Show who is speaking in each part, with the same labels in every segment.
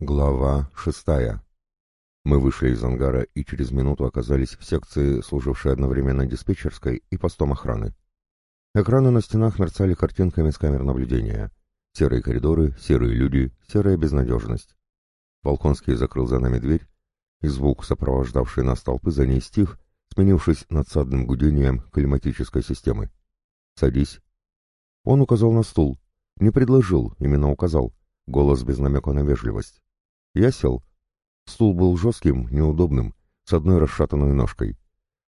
Speaker 1: Глава шестая. Мы вышли из ангара и через минуту оказались в секции, служившей одновременно диспетчерской и постом охраны. Экраны на стенах мерцали картинками с камер наблюдения. Серые коридоры, серые люди, серая безнадежность. Волконский закрыл за нами дверь, и звук, сопровождавший нас толпы, за ней стих, сменившись надсадным гудением климатической системы. «Садись». Он указал на стул. Не предложил, именно указал. Голос без намека на вежливость. Я сел. Стул был жестким, неудобным, с одной расшатанной ножкой.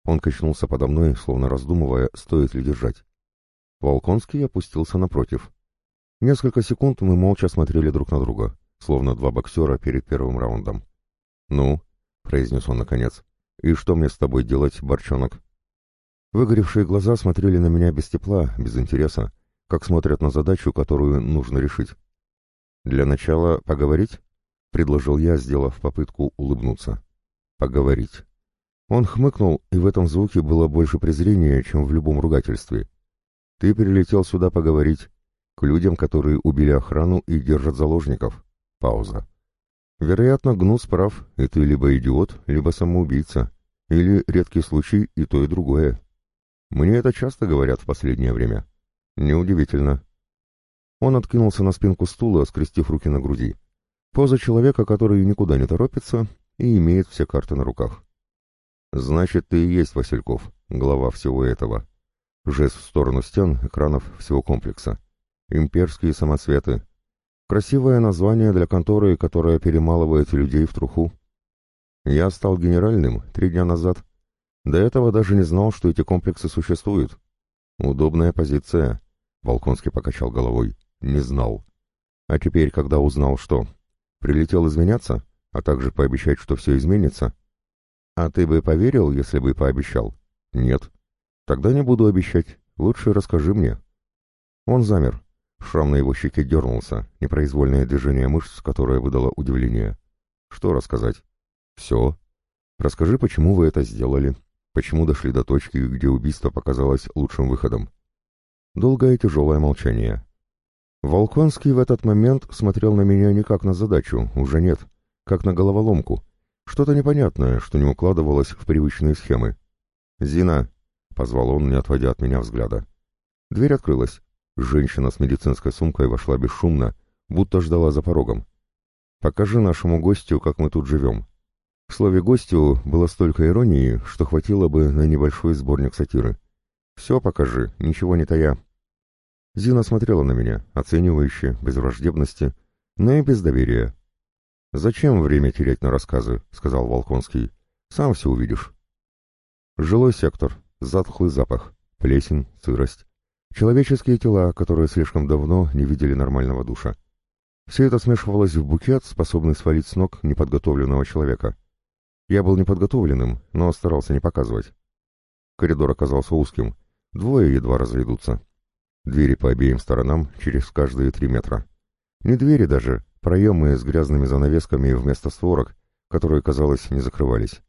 Speaker 1: Он качнулся подо мной, словно раздумывая, стоит ли держать. Волконский опустился напротив. Несколько секунд мы молча смотрели друг на друга, словно два боксера перед первым раундом. «Ну», — произнес он наконец, — «и что мне с тобой делать, борчонок?» Выгоревшие глаза смотрели на меня без тепла, без интереса, как смотрят на задачу, которую нужно решить. «Для начала поговорить?» — предложил я, сделав попытку улыбнуться. «Поговорить». Он хмыкнул, и в этом звуке было больше презрения, чем в любом ругательстве. «Ты прилетел сюда поговорить. К людям, которые убили охрану и держат заложников». Пауза. «Вероятно, Гнус прав, и ты либо идиот, либо самоубийца. Или редкий случай и то, и другое. Мне это часто говорят в последнее время. Неудивительно». Он откинулся на спинку стула, скрестив руки на груди. Поза человека, который никуда не торопится и имеет все карты на руках. «Значит, ты и есть Васильков, глава всего этого». Жест в сторону стен, экранов всего комплекса. «Имперские самоцветы». Красивое название для конторы, которая перемалывает людей в труху. Я стал генеральным три дня назад. До этого даже не знал, что эти комплексы существуют. Удобная позиция. Волконский покачал головой. Не знал. А теперь, когда узнал, что... Прилетел извиняться, а также пообещать, что все изменится. А ты бы поверил, если бы пообещал? Нет. Тогда не буду обещать. Лучше расскажи мне. Он замер. Шрам на его щеке дернулся, непроизвольное движение мышц, которое выдало удивление. Что рассказать? Все. Расскажи, почему вы это сделали, почему дошли до точки, где убийство показалось лучшим выходом. Долгое тяжелое молчание. Волконский в этот момент смотрел на меня не как на задачу, уже нет, как на головоломку. Что-то непонятное, что не укладывалось в привычные схемы. «Зина!» — позвал он, не отводя от меня взгляда. Дверь открылась. Женщина с медицинской сумкой вошла бесшумно, будто ждала за порогом. «Покажи нашему гостю, как мы тут живем». В слове «гостю» было столько иронии, что хватило бы на небольшой сборник сатиры. «Все покажи, ничего не тая». Зина смотрела на меня, оценивающе, без враждебности, но и без доверия. «Зачем время терять на рассказы?» — сказал Волконский. «Сам все увидишь». Жилой сектор, затхлый запах, плесень, сырость. Человеческие тела, которые слишком давно не видели нормального душа. Все это смешивалось в букет, способный свалить с ног неподготовленного человека. Я был неподготовленным, но старался не показывать. Коридор оказался узким. Двое едва разойдутся. Двери по обеим сторонам через каждые три метра. Не двери даже, проемы с грязными занавесками вместо створок, которые, казалось, не закрывались.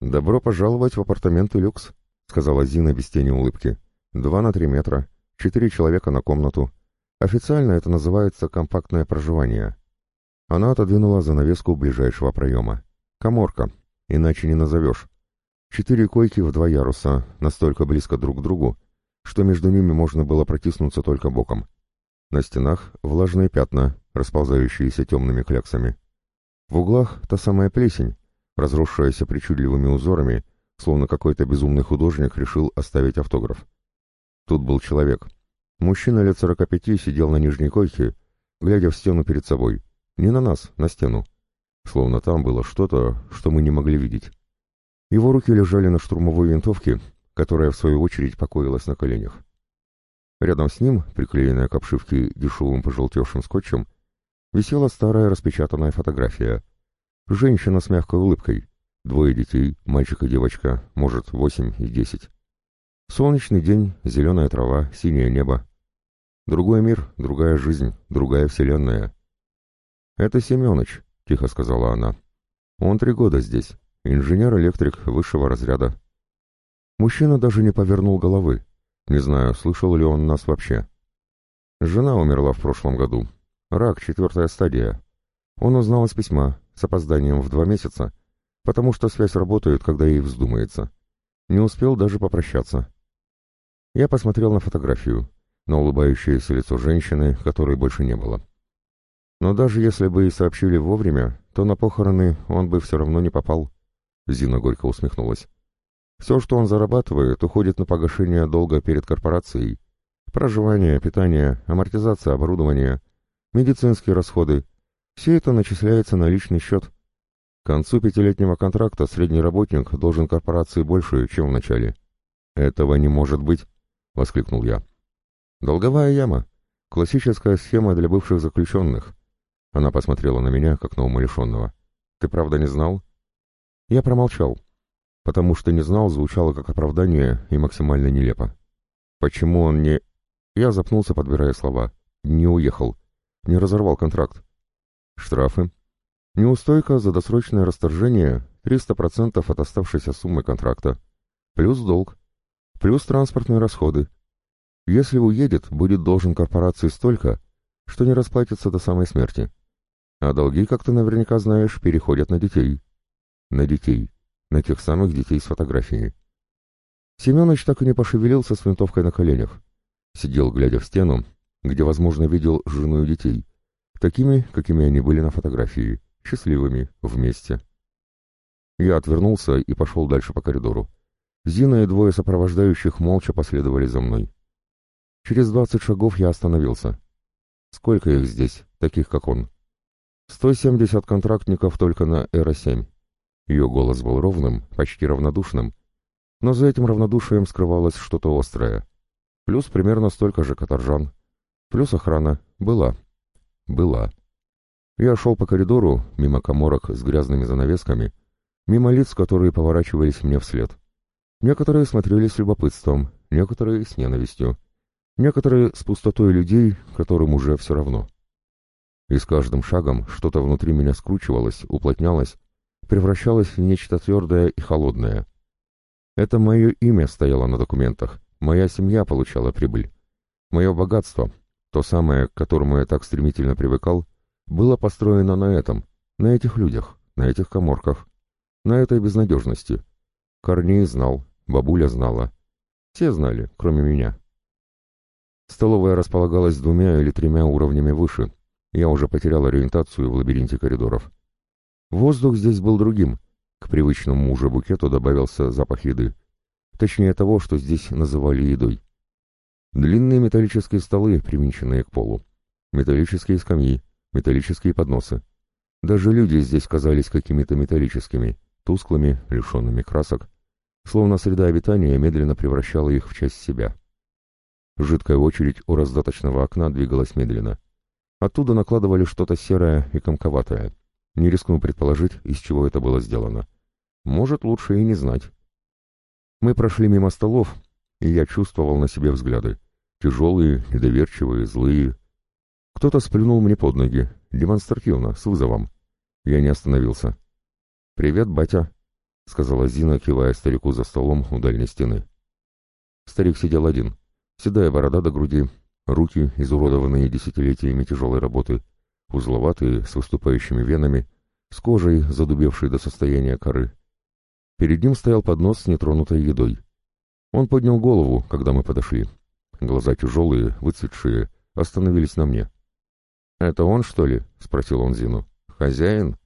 Speaker 1: «Добро пожаловать в апартаменты люкс», — сказала Зина без тени улыбки. «Два на три метра, четыре человека на комнату. Официально это называется компактное проживание». Она отодвинула занавеску ближайшего проема. «Коморка, иначе не назовешь. Четыре койки в два яруса, настолько близко друг к другу, что между ними можно было протиснуться только боком. На стенах влажные пятна, расползающиеся темными кляксами. В углах та самая плесень, разросшаяся причудливыми узорами, словно какой-то безумный художник решил оставить автограф. Тут был человек. Мужчина лет сорока пяти сидел на нижней койке, глядя в стену перед собой. Не на нас, на стену. Словно там было что-то, что мы не могли видеть. Его руки лежали на штурмовой винтовке, которая, в свою очередь, покоилась на коленях. Рядом с ним, приклеенная к обшивке дешевым пожелтевшим скотчем, висела старая распечатанная фотография. Женщина с мягкой улыбкой. Двое детей, мальчик и девочка, может, восемь и десять. Солнечный день, зеленая трава, синее небо. Другой мир, другая жизнь, другая вселенная. «Это Семенович», — тихо сказала она. «Он три года здесь, инженер-электрик высшего разряда. Мужчина даже не повернул головы. Не знаю, слышал ли он нас вообще. Жена умерла в прошлом году. Рак, четвертая стадия. Он узнал из письма с опозданием в два месяца, потому что связь работает, когда ей вздумается. Не успел даже попрощаться. Я посмотрел на фотографию, на улыбающееся лицо женщины, которой больше не было. Но даже если бы и сообщили вовремя, то на похороны он бы все равно не попал. Зина горько усмехнулась. Все, что он зарабатывает, уходит на погашение долга перед корпорацией. Проживание, питание, амортизация оборудования, медицинские расходы. Все это начисляется на личный счет. К концу пятилетнего контракта средний работник должен корпорации больше, чем в начале. «Этого не может быть!» — воскликнул я. «Долговая яма. Классическая схема для бывших заключенных». Она посмотрела на меня, как на умалишенного. «Ты правда не знал?» Я промолчал потому что не знал, звучало как оправдание и максимально нелепо. Почему он не... Я запнулся, подбирая слова. Не уехал. Не разорвал контракт. Штрафы. Неустойка за досрочное расторжение 300% от оставшейся суммы контракта. Плюс долг. Плюс транспортные расходы. Если уедет, будет должен корпорации столько, что не расплатится до самой смерти. А долги, как ты наверняка знаешь, переходят на детей. На детей на тех самых детей с фотографией. Семенович так и не пошевелился с винтовкой на коленях. Сидел, глядя в стену, где, возможно, видел жену и детей, такими, какими они были на фотографии, счастливыми, вместе. Я отвернулся и пошел дальше по коридору. Зина и двое сопровождающих молча последовали за мной. Через двадцать шагов я остановился. Сколько их здесь, таких как он? Сто семьдесят контрактников только на Эра-7. Ее голос был ровным, почти равнодушным, но за этим равнодушием скрывалось что-то острое. Плюс примерно столько же каторжан. Плюс охрана. Была. Была. Я шел по коридору, мимо коморок с грязными занавесками, мимо лиц, которые поворачивались мне вслед. Некоторые смотрели с любопытством, некоторые с ненавистью, некоторые с пустотой людей, которым уже все равно. И с каждым шагом что-то внутри меня скручивалось, уплотнялось, превращалась в нечто твердое и холодное. Это мое имя стояло на документах, моя семья получала прибыль. Мое богатство, то самое, к которому я так стремительно привыкал, было построено на этом, на этих людях, на этих коморках, на этой безнадежности. Корней знал, бабуля знала. Все знали, кроме меня. Столовая располагалась двумя или тремя уровнями выше. Я уже потерял ориентацию в лабиринте коридоров. Воздух здесь был другим. К привычному уже букету добавился запах еды. Точнее того, что здесь называли едой. Длинные металлические столы, привинченные к полу. Металлические скамьи, металлические подносы. Даже люди здесь казались какими-то металлическими, тусклыми, лишенными красок, словно среда обитания медленно превращала их в часть себя. Жидкая очередь у раздаточного окна двигалась медленно. Оттуда накладывали что-то серое и комковатое. Не рискну предположить, из чего это было сделано. Может, лучше и не знать. Мы прошли мимо столов, и я чувствовал на себе взгляды. Тяжелые, недоверчивые, злые. Кто-то сплюнул мне под ноги, демонстративно, с вызовом. Я не остановился. «Привет, батя», — сказала Зина, кивая старику за столом у дальней стены. Старик сидел один. Седая борода до груди, руки, изуродованные десятилетиями тяжелой работы, узловатые, с выступающими венами, с кожей, задубевшей до состояния коры. Перед ним стоял поднос с нетронутой едой. Он поднял голову, когда мы подошли. Глаза тяжелые, выцветшие, остановились на мне. «Это он, что ли?» — спросил он Зину. «Хозяин?»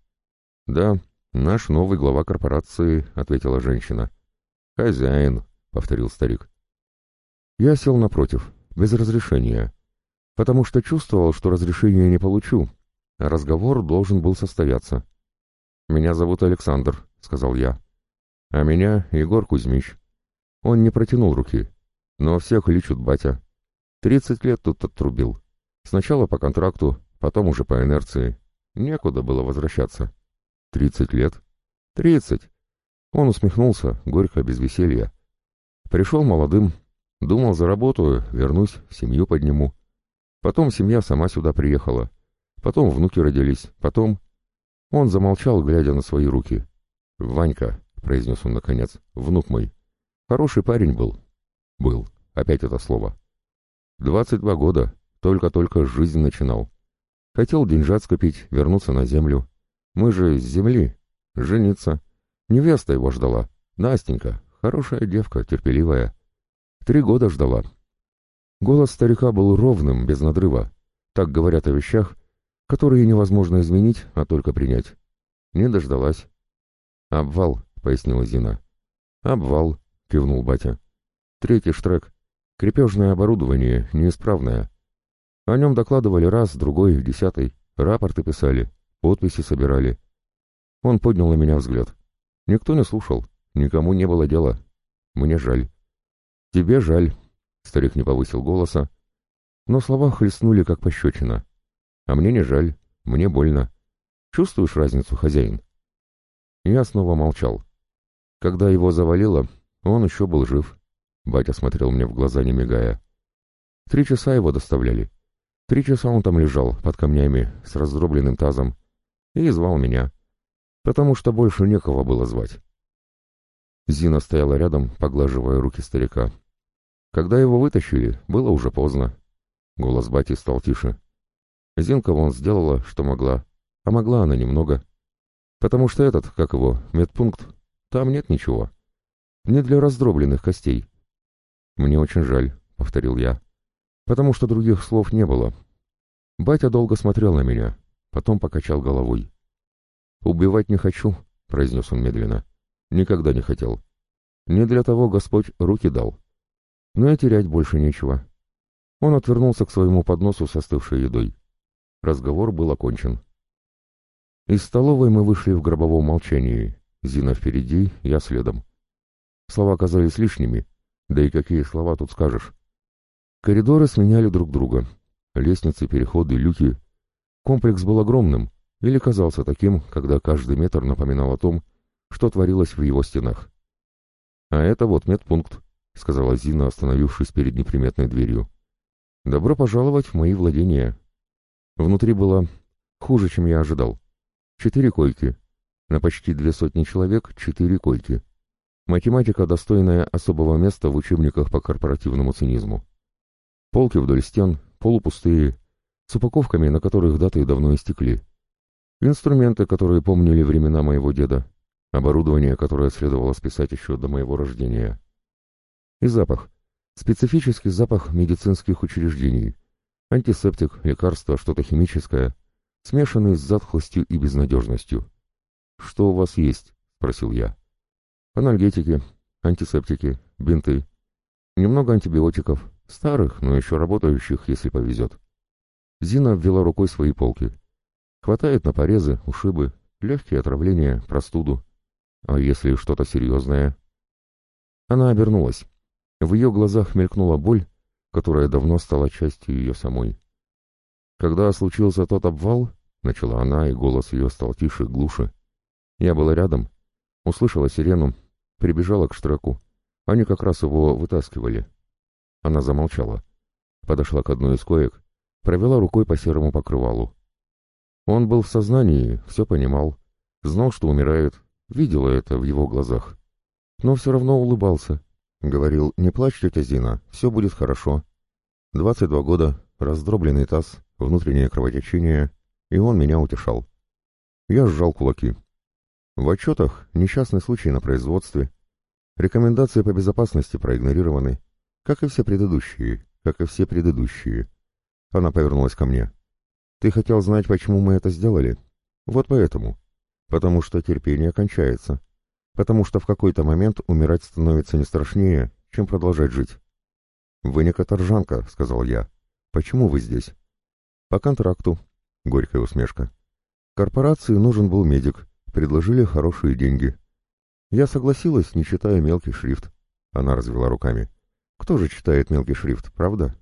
Speaker 1: «Да, наш новый глава корпорации», — ответила женщина. «Хозяин», — повторил старик. Я сел напротив, без разрешения, потому что чувствовал, что разрешения не получу, Разговор должен был состояться. «Меня зовут Александр», — сказал я. «А меня Егор Кузьмич». Он не протянул руки, но всех лечут батя. Тридцать лет тут отрубил. Сначала по контракту, потом уже по инерции. Некуда было возвращаться. Тридцать лет? Тридцать! Он усмехнулся, горько, без веселья. Пришел молодым, думал, заработаю, вернусь, семью подниму. Потом семья сама сюда приехала. Потом внуки родились, потом... Он замолчал, глядя на свои руки. «Ванька», — произнес он наконец, — «внук мой. Хороший парень был». «Был». Опять это слово. «Двадцать два года. Только-только жизнь начинал. Хотел деньжат скопить, вернуться на землю. Мы же с земли. Жениться. Невеста его ждала. Настенька. Хорошая девка, терпеливая. Три года ждала. Голос старика был ровным, без надрыва. Так говорят о вещах, которые невозможно изменить, а только принять. Не дождалась. «Обвал», — пояснила Зина. «Обвал», — кивнул батя. «Третий штрек. Крепежное оборудование, неисправное. О нем докладывали раз, другой, десятый. Рапорты писали, подписи собирали. Он поднял на меня взгляд. Никто не слушал, никому не было дела. Мне жаль. Тебе жаль, старик не повысил голоса, но слова хлестнули как пощечина. А мне не жаль, мне больно. Чувствуешь разницу, хозяин? Я снова молчал. Когда его завалило, он еще был жив. Батя смотрел мне в глаза, не мигая. Три часа его доставляли. Три часа он там лежал, под камнями, с раздробленным тазом, и звал меня, потому что больше некого было звать. Зина стояла рядом, поглаживая руки старика. Когда его вытащили, было уже поздно. Голос бати стал тише. Зинка вон сделала, что могла, а могла она немного. Потому что этот, как его, медпункт, там нет ничего. Не для раздробленных костей. «Мне очень жаль», — повторил я, потому что других слов не было. Батя долго смотрел на меня, потом покачал головой. «Убивать не хочу», — произнес он медленно. «Никогда не хотел. Не для того Господь руки дал. Но и терять больше нечего». Он отвернулся к своему подносу с остывшей едой. Разговор был окончен. Из столовой мы вышли в гробовом молчании. Зина впереди, я следом. Слова казались лишними, да и какие слова тут скажешь? Коридоры сменяли друг друга. Лестницы, переходы, люки. Комплекс был огромным, или казался таким, когда каждый метр напоминал о том, что творилось в его стенах. «А это вот медпункт», — сказала Зина, остановившись перед неприметной дверью. «Добро пожаловать в мои владения». Внутри было хуже, чем я ожидал. Четыре койки. На почти две сотни человек четыре койки. Математика, достойная особого места в учебниках по корпоративному цинизму. Полки вдоль стен, полупустые, с упаковками, на которых даты давно истекли. Инструменты, которые помнили времена моего деда. Оборудование, которое следовало списать еще до моего рождения. И запах. Специфический запах медицинских учреждений. Антисептик, лекарство, что-то химическое, смешанный с затхлостью и безнадежностью. «Что у вас есть?» — спросил я. Анальгетики, антисептики, бинты. Немного антибиотиков, старых, но еще работающих, если повезет. Зина ввела рукой свои полки. Хватает на порезы, ушибы, легкие отравления, простуду. А если что-то серьезное? Она обернулась. В ее глазах мелькнула боль, которая давно стала частью ее самой. Когда случился тот обвал, начала она, и голос ее стал тише, глуше. Я была рядом, услышала сирену, Прибежала к штраку. Они как раз его вытаскивали. Она замолчала. Подошла к одной из коек, провела рукой по серому покрывалу. Он был в сознании, все понимал, знал, что умирает, видела это в его глазах. Но все равно улыбался. Говорил, не плачь, тетя Зина, все будет хорошо. Двадцать два года, раздробленный таз, внутреннее кровотечение, и он меня утешал. Я сжал кулаки. В отчетах несчастный случай на производстве. Рекомендации по безопасности проигнорированы, как и все предыдущие, как и все предыдущие. Она повернулась ко мне. Ты хотел знать, почему мы это сделали? Вот поэтому. Потому что терпение кончается. Потому что в какой-то момент умирать становится не страшнее, чем продолжать жить. «Вы не каторжанка», — сказал я. «Почему вы здесь?» «По контракту», — горькая усмешка. «Корпорации нужен был медик, Предложили хорошие деньги. Я согласилась, не читая мелкий шрифт. Она развела руками. Кто же читает мелкий шрифт, правда?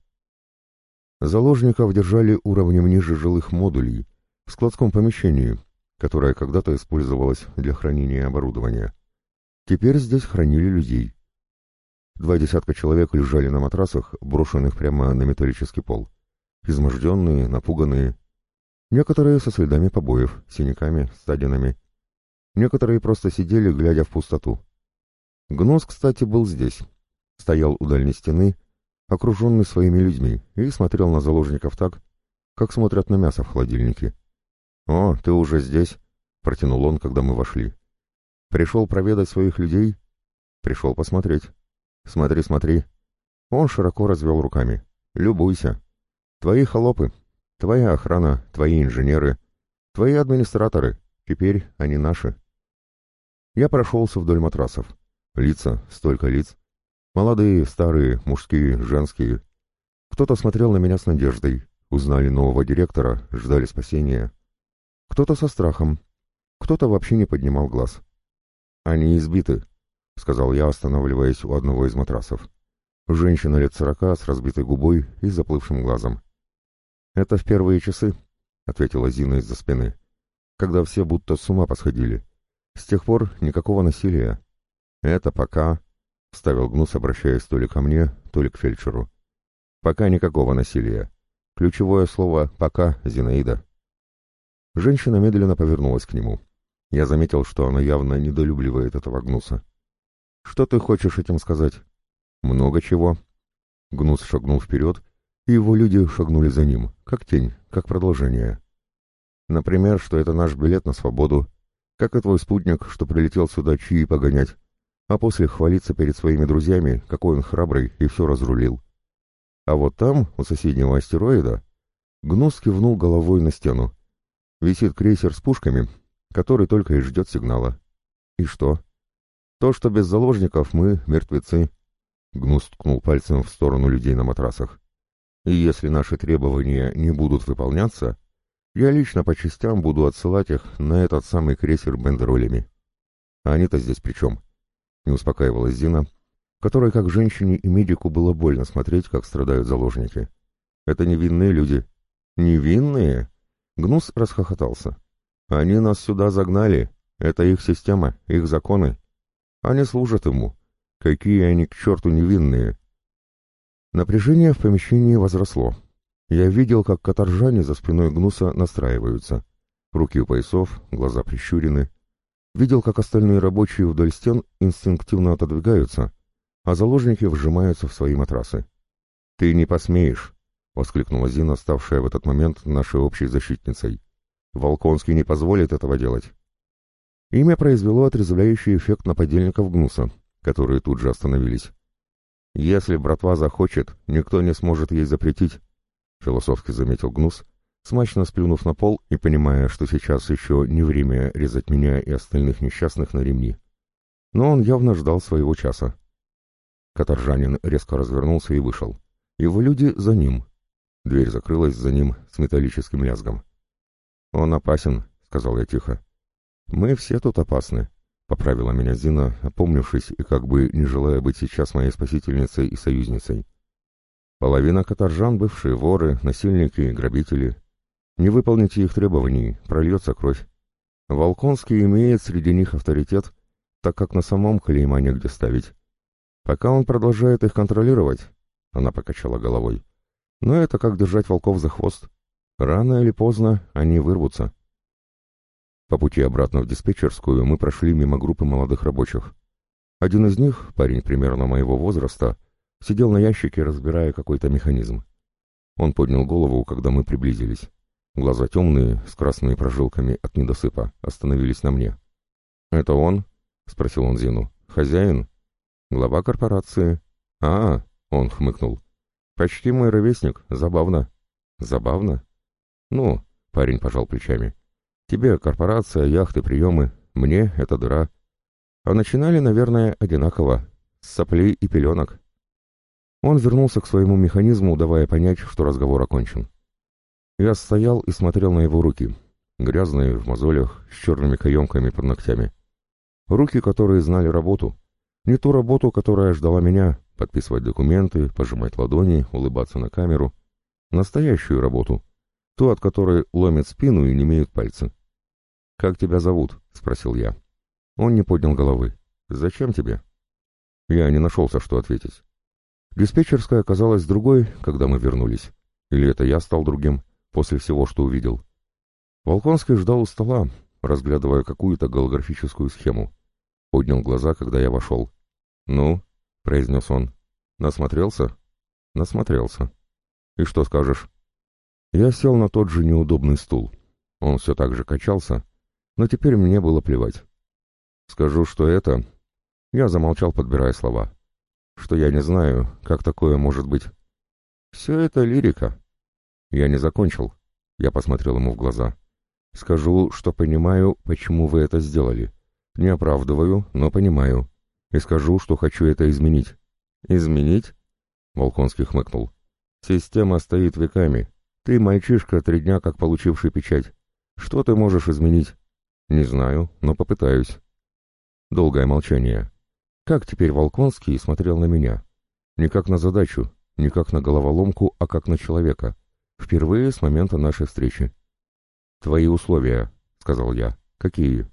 Speaker 1: Заложников держали уровнем ниже жилых модулей, в складском помещении, которое когда-то использовалось для хранения оборудования. Теперь здесь хранили людей. Два десятка человек лежали на матрасах, брошенных прямо на металлический пол. Изможденные, напуганные. Некоторые со следами побоев, синяками, ссадинами. Некоторые просто сидели, глядя в пустоту. Гнос, кстати, был здесь. Стоял у дальней стены, окруженный своими людьми, и смотрел на заложников так, как смотрят на мясо в холодильнике. «О, ты уже здесь?» — протянул он, когда мы вошли. «Пришел проведать своих людей?» «Пришел посмотреть». «Смотри, смотри». Он широко развел руками. «Любуйся. Твои холопы, твоя охрана, твои инженеры, твои администраторы. Теперь они наши». Я прошелся вдоль матрасов. Лица, столько лиц. Молодые, старые, мужские, женские. Кто-то смотрел на меня с надеждой, узнали нового директора, ждали спасения. Кто-то со страхом, кто-то вообще не поднимал глаз. «Они избиты», — сказал я, останавливаясь у одного из матрасов. Женщина лет сорока с разбитой губой и заплывшим глазом. «Это в первые часы», — ответила Зина из-за спины, — «когда все будто с ума посходили. С тех пор никакого насилия. Это пока...» — вставил Гнус, обращаясь то ли ко мне, то ли к фельдшеру. «Пока никакого насилия. Ключевое слово «пока» Зинаида». Женщина медленно повернулась к нему. Я заметил, что она явно недолюбливает этого Гнуса. «Что ты хочешь этим сказать?» «Много чего». Гнус шагнул вперед, и его люди шагнули за ним, как тень, как продолжение. «Например, что это наш билет на свободу, как и твой спутник, что прилетел сюда чьи погонять, а после хвалиться перед своими друзьями, какой он храбрый и все разрулил. А вот там, у соседнего астероида, Гнус кивнул головой на стену. Висит крейсер с пушками, который только и ждет сигнала. И что? То, что без заложников мы мертвецы. Гнус ткнул пальцем в сторону людей на матрасах. И если наши требования не будут выполняться, я лично по частям буду отсылать их на этот самый крейсер бендеролями. А они-то здесь при чем? Не успокаивалась Зина, которой, как женщине и медику, было больно смотреть, как страдают заложники. Это невинные люди. Невинные? Гнус расхохотался. Они нас сюда загнали. Это их система, их законы. Они служат ему. Какие они к черту невинные. Напряжение в помещении возросло. Я видел, как каторжане за спиной Гнуса настраиваются. Руки у поясов, глаза прищурены. Видел, как остальные рабочие вдоль стен инстинктивно отодвигаются, а заложники вжимаются в свои матрасы. «Ты не посмеешь!» — воскликнула Зина, ставшая в этот момент нашей общей защитницей. «Волконский не позволит этого делать». Имя произвело отрезвляющий эффект на подельников Гнуса, которые тут же остановились. «Если братва захочет, никто не сможет ей запретить», — философски заметил Гнус, смачно сплюнув на пол и понимая, что сейчас еще не время резать меня и остальных несчастных на ремни. Но он явно ждал своего часа. Каторжанин резко развернулся и вышел. Его люди за ним. Дверь закрылась за ним с металлическим лязгом. «Он опасен», — сказал я тихо. «Мы все тут опасны», — поправила меня Зина, опомнившись и как бы не желая быть сейчас моей спасительницей и союзницей. «Половина каторжан — бывшие воры, насильники, грабители. Не выполните их требований, прольется кровь. Волконский имеет среди них авторитет, так как на самом клейма негде ставить. Пока он продолжает их контролировать, она покачала головой. Но это как держать волков за хвост. Рано или поздно они вырвутся. По пути обратно в диспетчерскую мы прошли мимо группы молодых рабочих. Один из них, парень примерно моего возраста, сидел на ящике, разбирая какой-то механизм. Он поднял голову, когда мы приблизились. Глаза темные, с красными прожилками от недосыпа, остановились на мне. «Это он?» — спросил он Зину. «Хозяин?» Глава корпорации. А, он хмыкнул. Почти мой ровесник, забавно. Забавно? Ну, парень пожал плечами. Тебе корпорация, яхты, приемы, мне это дыра. А начинали, наверное, одинаково, с соплей и пеленок. Он вернулся к своему механизму, давая понять, что разговор окончен. Я стоял и смотрел на его руки, грязные, в мозолях, с черными каемками под ногтями. Руки, которые знали работу, не ту работу, которая ждала меня, подписывать документы, пожимать ладони, улыбаться на камеру. Настоящую работу, ту, от которой ломят спину и не имеют пальцы. «Как тебя зовут?» — спросил я. Он не поднял головы. «Зачем тебе?» Я не нашелся, что ответить. Диспетчерская оказалась другой, когда мы вернулись. Или это я стал другим, после всего, что увидел. Волконский ждал у стола, разглядывая какую-то голографическую схему. Поднял глаза, когда я вошел. «Ну?» — произнес он. «Насмотрелся?» «Насмотрелся. И что скажешь?» Я сел на тот же неудобный стул. Он все так же качался, но теперь мне было плевать. Скажу, что это... Я замолчал, подбирая слова. Что я не знаю, как такое может быть. Все это лирика. Я не закончил. Я посмотрел ему в глаза. Скажу, что понимаю, почему вы это сделали. Не оправдываю, но понимаю. И скажу, что хочу это изменить. Изменить? Волконский хмыкнул. Система стоит веками. Ты мальчишка, три дня как получивший печать. Что ты можешь изменить? Не знаю, но попытаюсь. Долгое молчание. Как теперь Волконский смотрел на меня? Не как на задачу, не как на головоломку, а как на человека. Впервые с момента нашей встречи. «Твои условия», — сказал я. «Какие?»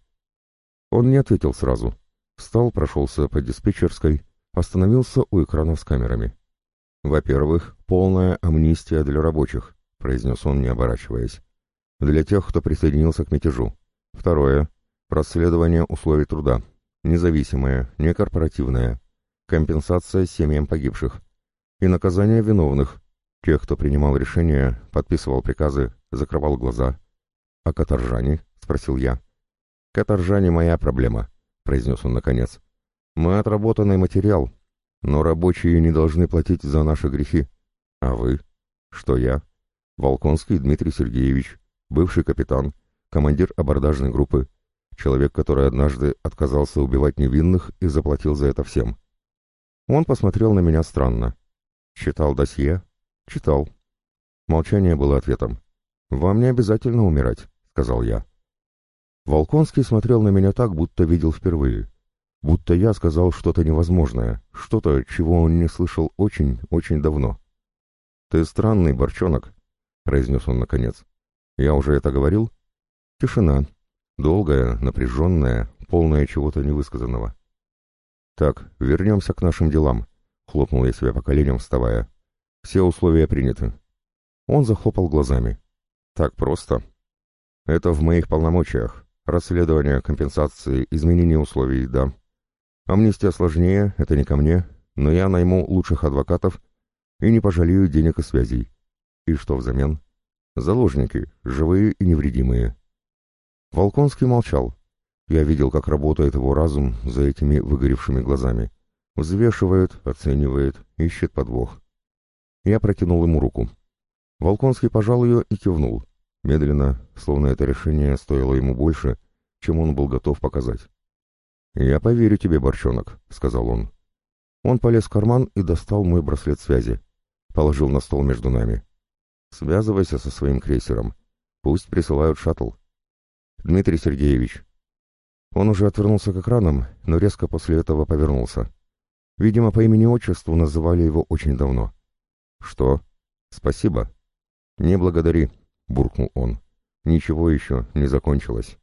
Speaker 1: Он не ответил сразу. Встал, прошелся по диспетчерской, остановился у экранов с камерами. «Во-первых, полная амнистия для рабочих», — произнес он, не оборачиваясь. «Для тех, кто присоединился к мятежу. Второе — расследование условий труда. Независимое, некорпоративное. Компенсация семьям погибших. И наказание виновных, тех, кто принимал решения, подписывал приказы, закрывал глаза. «А каторжане?» — спросил я. «Каторжане — моя проблема», — произнес он наконец. «Мы отработанный материал, но рабочие не должны платить за наши грехи. А вы? Что я? Волконский Дмитрий Сергеевич, бывший капитан, командир абордажной группы, человек, который однажды отказался убивать невинных и заплатил за это всем. Он посмотрел на меня странно. Читал досье? Читал. Молчание было ответом. «Вам не обязательно умирать», — сказал я. Волконский смотрел на меня так, будто видел впервые. Будто я сказал что-то невозможное, что-то, чего он не слышал очень-очень давно. «Ты странный, Борчонок», — произнес он наконец. «Я уже это говорил?» Тишина. Долгая, напряженная, полная чего-то невысказанного. «Так, вернемся к нашим делам», — хлопнул я себя по коленям, вставая. «Все условия приняты». Он захлопал глазами. «Так просто?» «Это в моих полномочиях. Расследование, компенсации, изменение условий, да. Амнистия сложнее, это не ко мне, но я найму лучших адвокатов и не пожалею денег и связей. И что взамен? Заложники, живые и невредимые». Волконский молчал. Я видел, как работает его разум за этими выгоревшими глазами. Взвешивает, оценивает, ищет подвох. Я протянул ему руку. Волконский пожал ее и кивнул. Медленно, словно это решение стоило ему больше, чем он был готов показать. «Я поверю тебе, Борчонок», — сказал он. Он полез в карман и достал мой браслет связи. Положил на стол между нами. «Связывайся со своим крейсером. Пусть присылают шаттл. Дмитрий Сергеевич». Он уже отвернулся к экранам, но резко после этого повернулся. Видимо, по имени-отчеству называли его очень давно. «Что? Спасибо». «Не благодари», — буркнул он. «Ничего еще не закончилось».